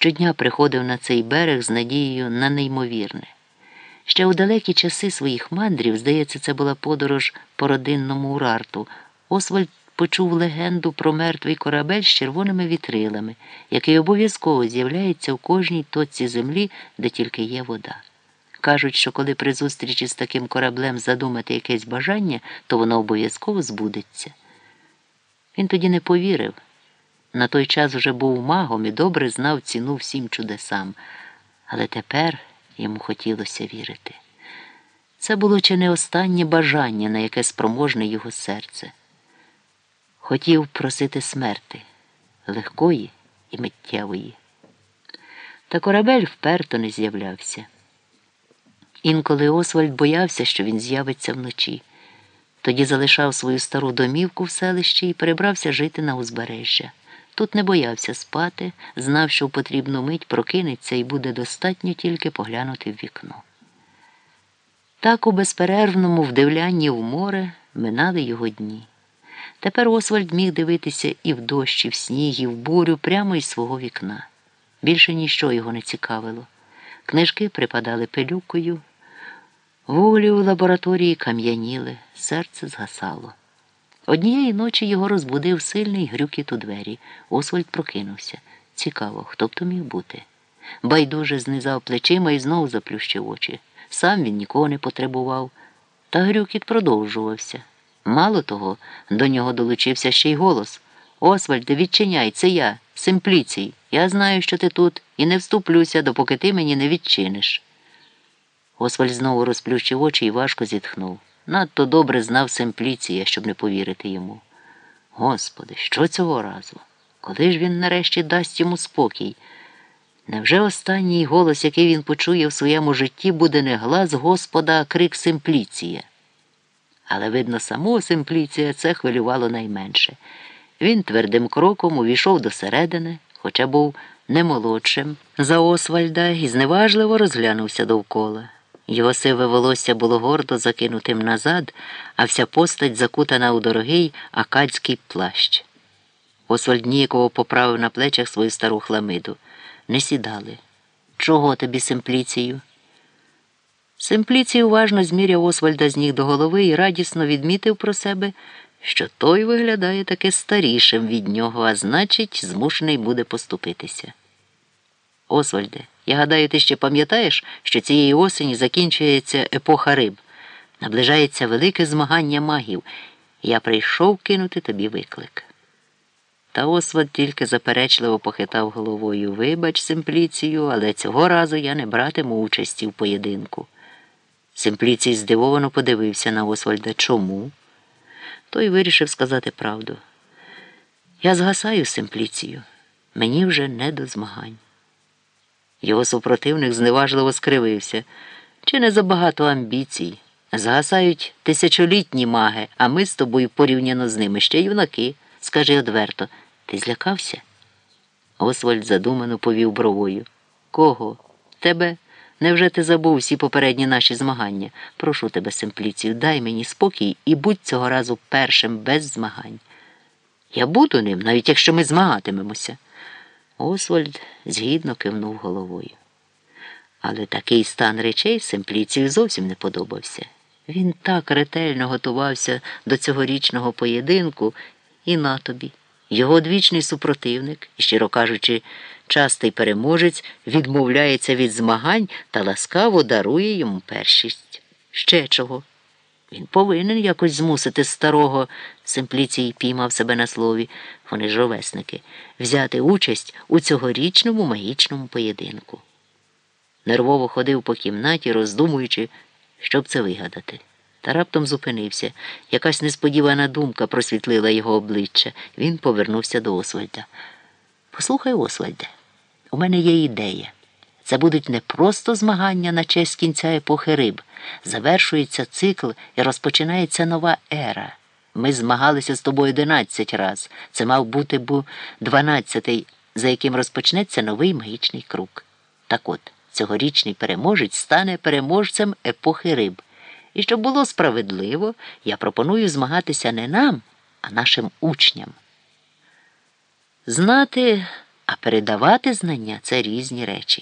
щодня приходив на цей берег з надією на неймовірне. Ще у далекі часи своїх мандрів, здається, це була подорож по родинному урарту. Освальд почув легенду про мертвий корабель з червоними вітрилами, який обов'язково з'являється в кожній точці землі, де тільки є вода. Кажуть, що коли при зустрічі з таким кораблем задумати якесь бажання, то воно обов'язково збудеться. Він тоді не повірив. На той час вже був магом і добре знав ціну всім чудесам, але тепер йому хотілося вірити. Це було чи не останнє бажання, на яке спроможне його серце. Хотів просити смерти легкої і миттєвої. Та корабель вперто не з'являвся. Інколи Освальд боявся, що він з'явиться вночі. Тоді залишав свою стару домівку в селищі і перебрався жити на узбережжя. Тут не боявся спати, знав, що в потрібну мить прокинеться і буде достатньо тільки поглянути в вікно. Так у безперервному вдивлянні в море минали його дні. Тепер Освальд міг дивитися і в дощ, і в сніг, і в бурю прямо із свого вікна. Більше ніщо його не цікавило. Книжки припадали пилюкою, вуглі у лабораторії кам'яніли, серце згасало. Однієї ночі його розбудив сильний грюкіт у двері. Освальд прокинувся. Цікаво, хто б то міг бути. Байдуже знизав плечима і знову заплющив очі. Сам він нікого не потребував. Та грюкіт продовжувався. Мало того, до нього долучився ще й голос. Освальде, відчиняй, це я, Симпліцій. Я знаю, що ти тут, і не вступлюся, допоки ти мені не відчиниш. Освальд знову розплющив очі і важко зітхнув. Надто добре знав Семпліція, щоб не повірити йому. Господи, що цього разу? Коли ж він нарешті дасть йому спокій? Невже останній голос, який він почує в своєму житті, буде не глас Господа, а крик Семпліція? Але, видно, самого Семпліція це хвилювало найменше. Він твердим кроком увійшов до середини, хоча був не молодшим за Освальда і зневажливо розглянувся довкола. Його сиве волосся було гордо закинутим назад, а вся постать закутана у дорогий акадський плащ. Освальд ніяково поправив на плечах свою стару хламиду. Не сідали. Чого тобі, Симпліцію? Симпліцій уважно зміряв Освальда з ніг до голови і радісно відмітив про себе, що той виглядає таки старішим від нього, а значить, змушений буде поступитися. Освальде, я гадаю, ти ще пам'ятаєш, що цієї осені закінчується епоха риб, наближається велике змагання магів, я прийшов кинути тобі виклик. Та Освальд тільки заперечливо похитав головою Вибач, Симпліцію, але цього разу я не братиму участі в поєдинку. Симпліцій здивовано подивився на Освальда. Чому? Той вирішив сказати правду. Я згасаю Симпліцію. Мені вже не до змагань. Його супротивник зневажливо скривився. Чи не забагато амбіцій? Згасають тисячолітні маги, а ми з тобою порівняно з ними ще юнаки. Скажи одверто, ти злякався? Освальд задумано повів бровою. Кого? Тебе? Невже ти забув всі попередні наші змагання? Прошу тебе, Семпліцію, дай мені спокій і будь цього разу першим без змагань. Я буду ним, навіть якщо ми змагатимемося. Освальд згідно кивнув головою. Але такий стан речей Семпліцію зовсім не подобався. Він так ретельно готувався до цьогорічного поєдинку і на тобі. Його одвічний супротивник, щиро кажучи, частий переможець відмовляється від змагань та ласкаво дарує йому першість. Ще чого? Він повинен якось змусити старого, Симпліцій піймав себе на слові, вони ж ровесники, взяти участь у цьогорічному магічному поєдинку. Нервово ходив по кімнаті, роздумуючи, щоб це вигадати. Та раптом зупинився. Якась несподівана думка просвітлила його обличчя. Він повернувся до Освальда. Послухай, Освальде, у мене є ідея. Це будуть не просто змагання на честь кінця епохи риб. Завершується цикл і розпочинається нова ера. Ми змагалися з тобою одинадцять раз. Це мав бути бу дванадцятий, за яким розпочнеться новий магічний круг. Так от, цьогорічний переможець стане переможцем епохи риб. І щоб було справедливо, я пропоную змагатися не нам, а нашим учням. Знати А передавати знання це різні речі.